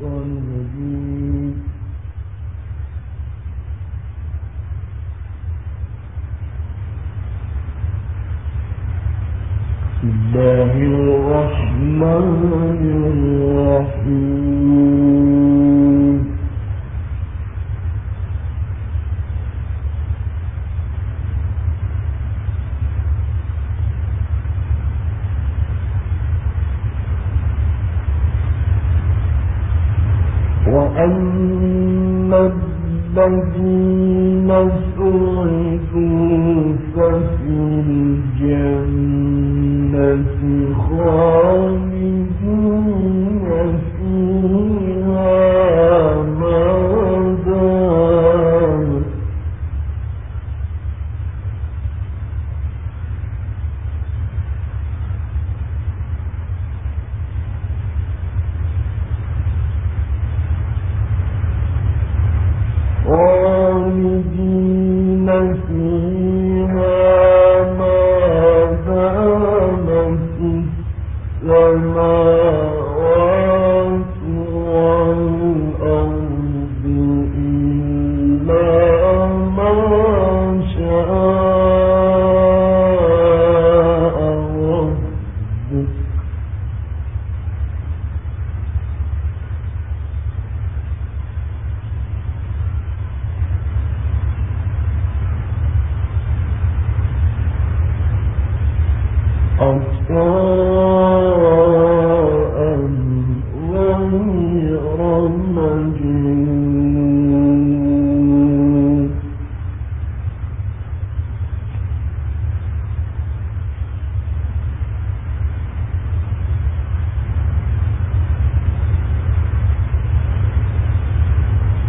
الشيطان الله الرحمن الرحيم. في الجنة خالد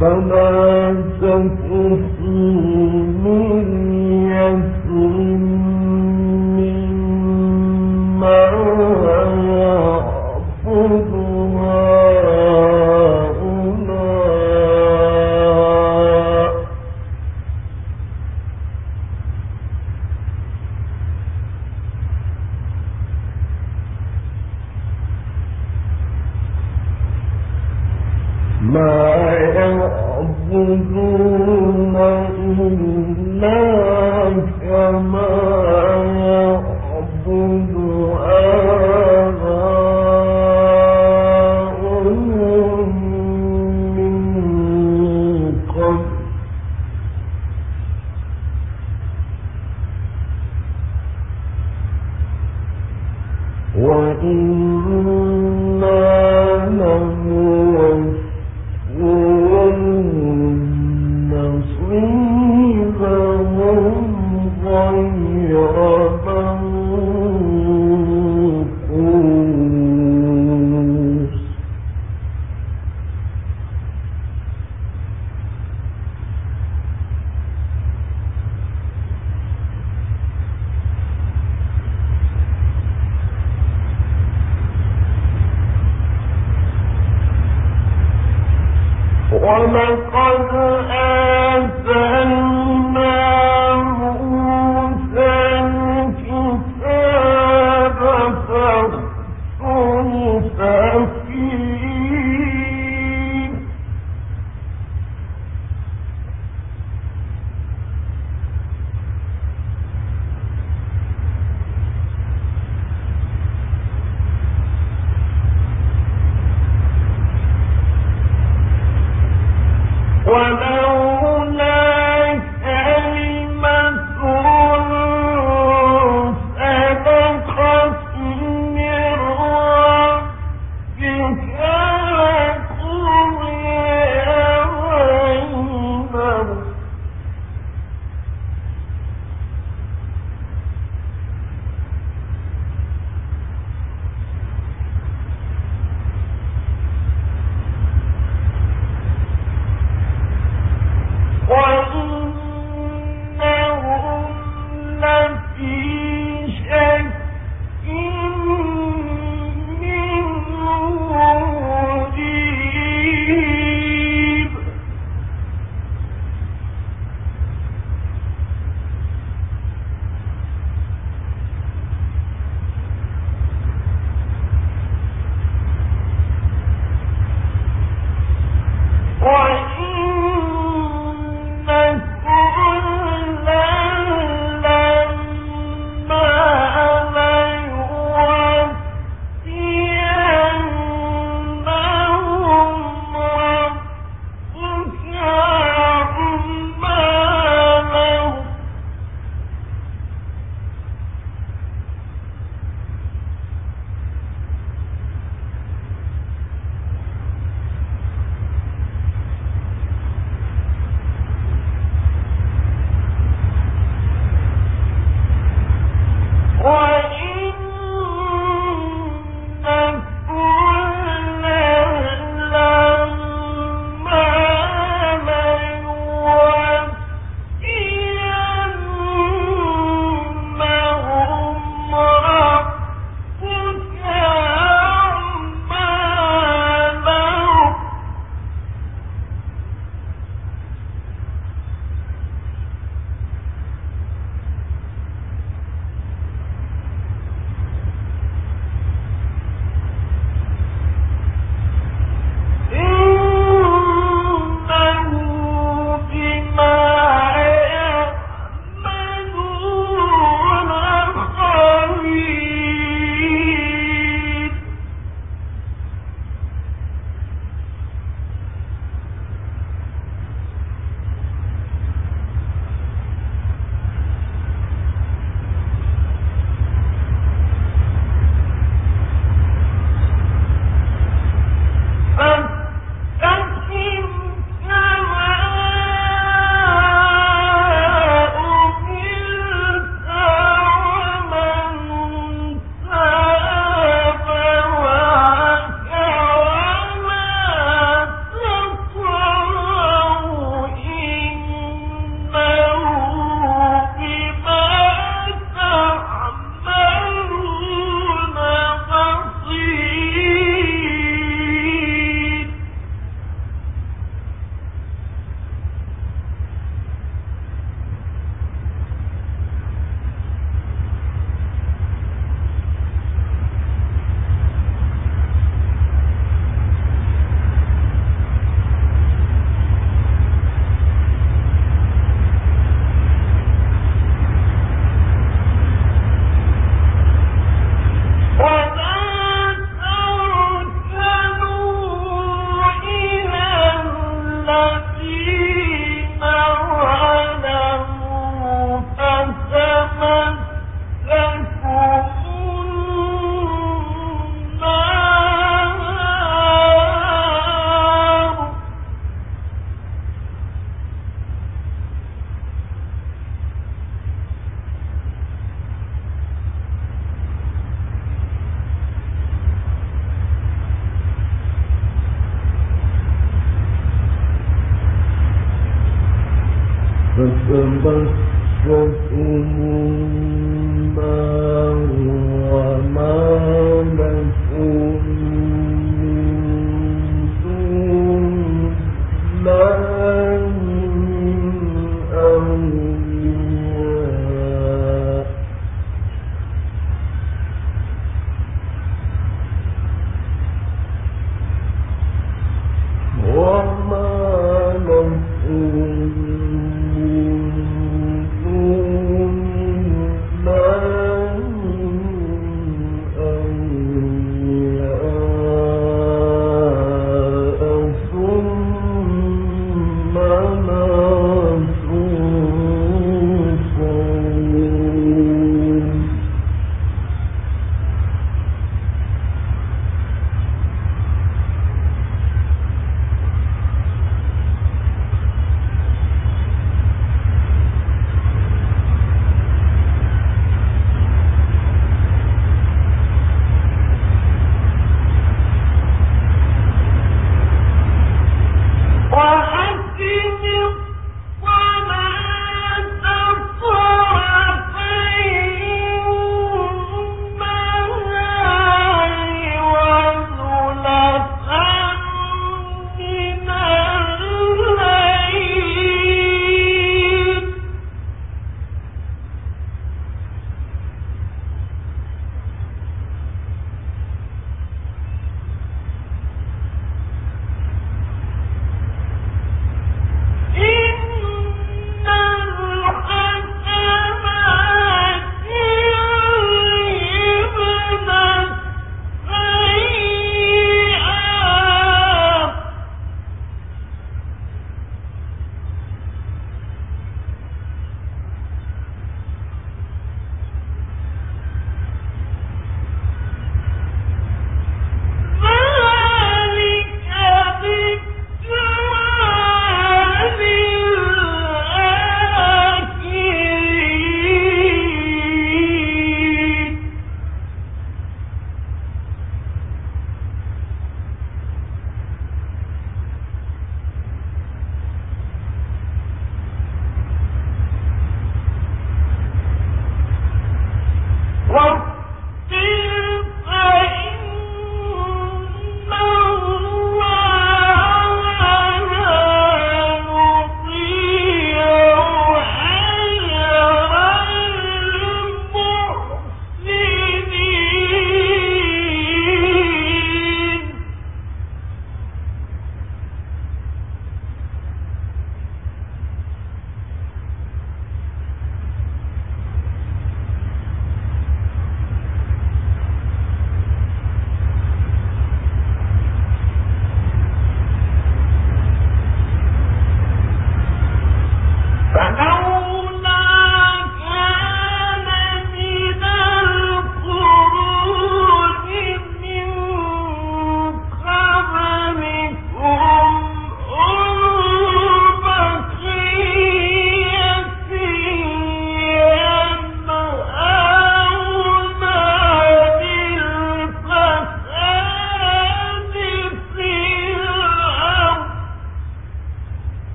فلا تكن من ولقد فتبسم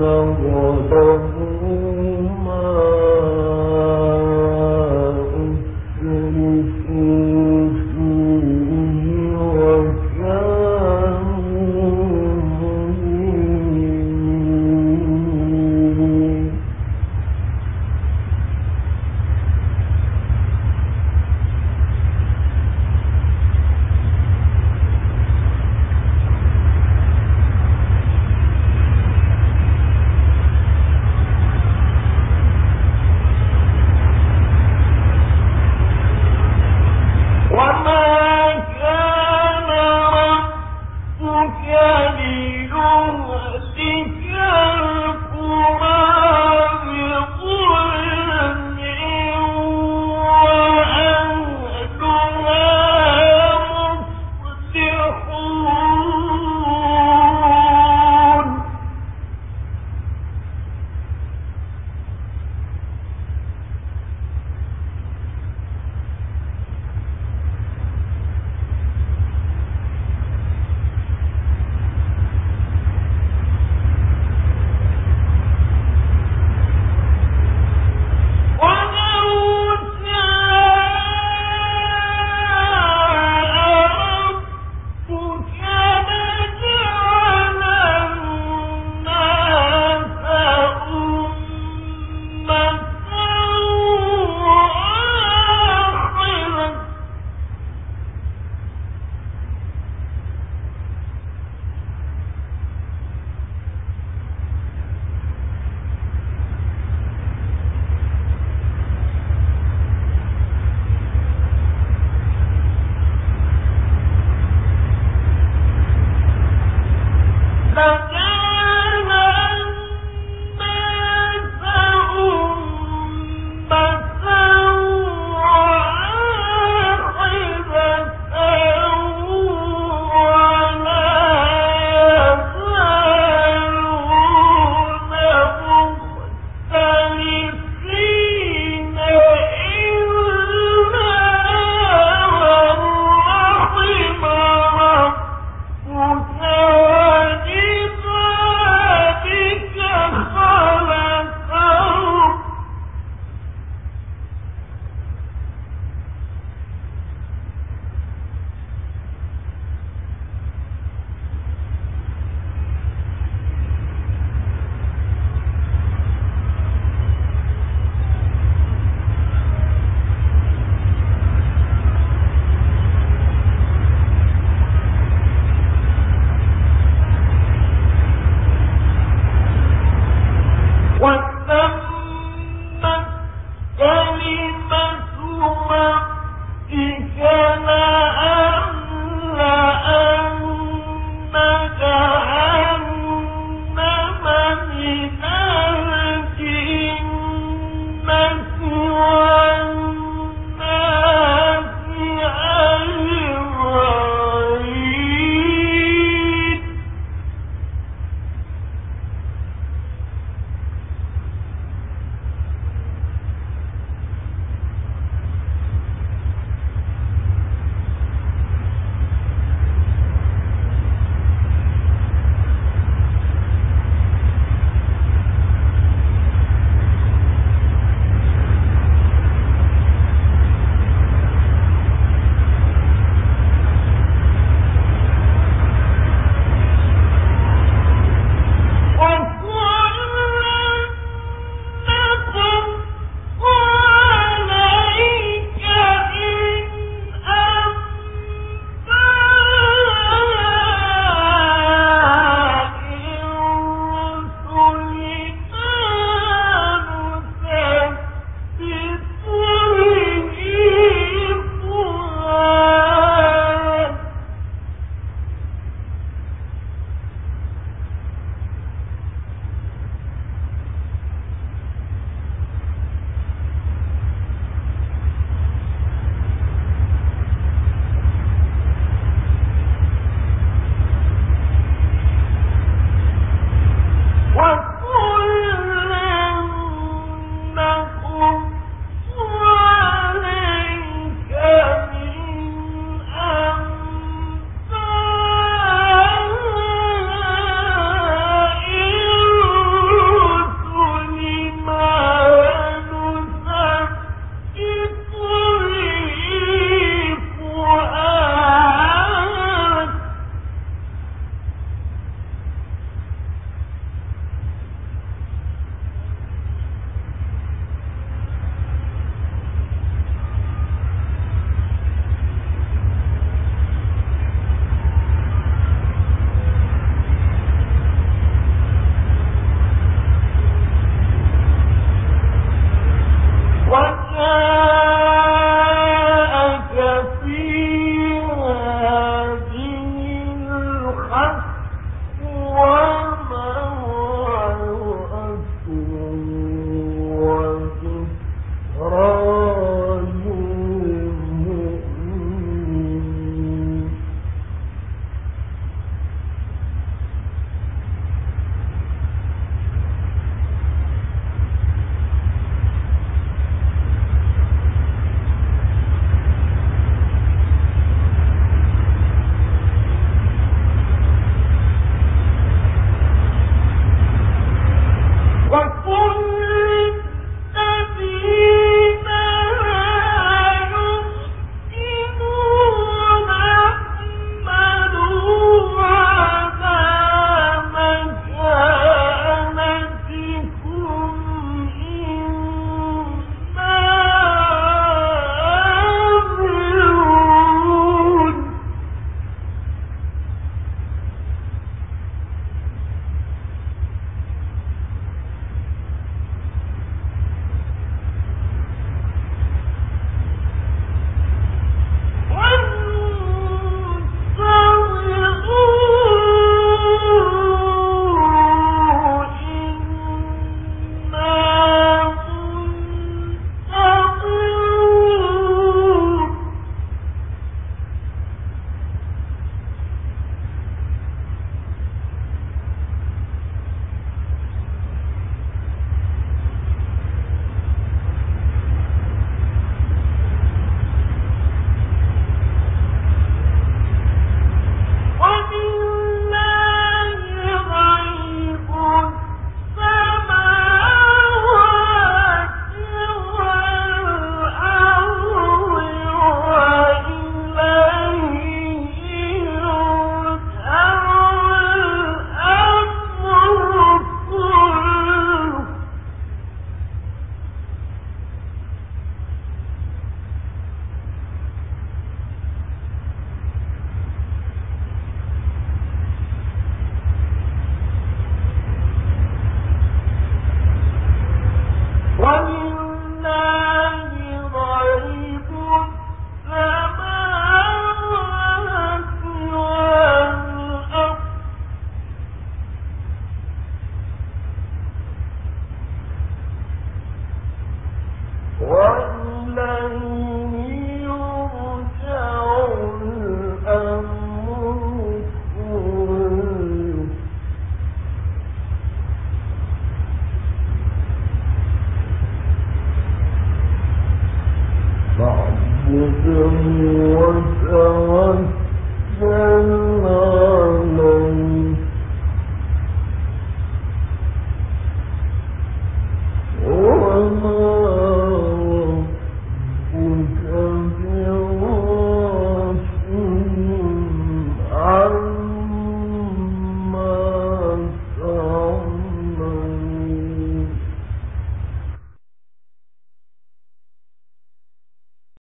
ظلموا كليهلك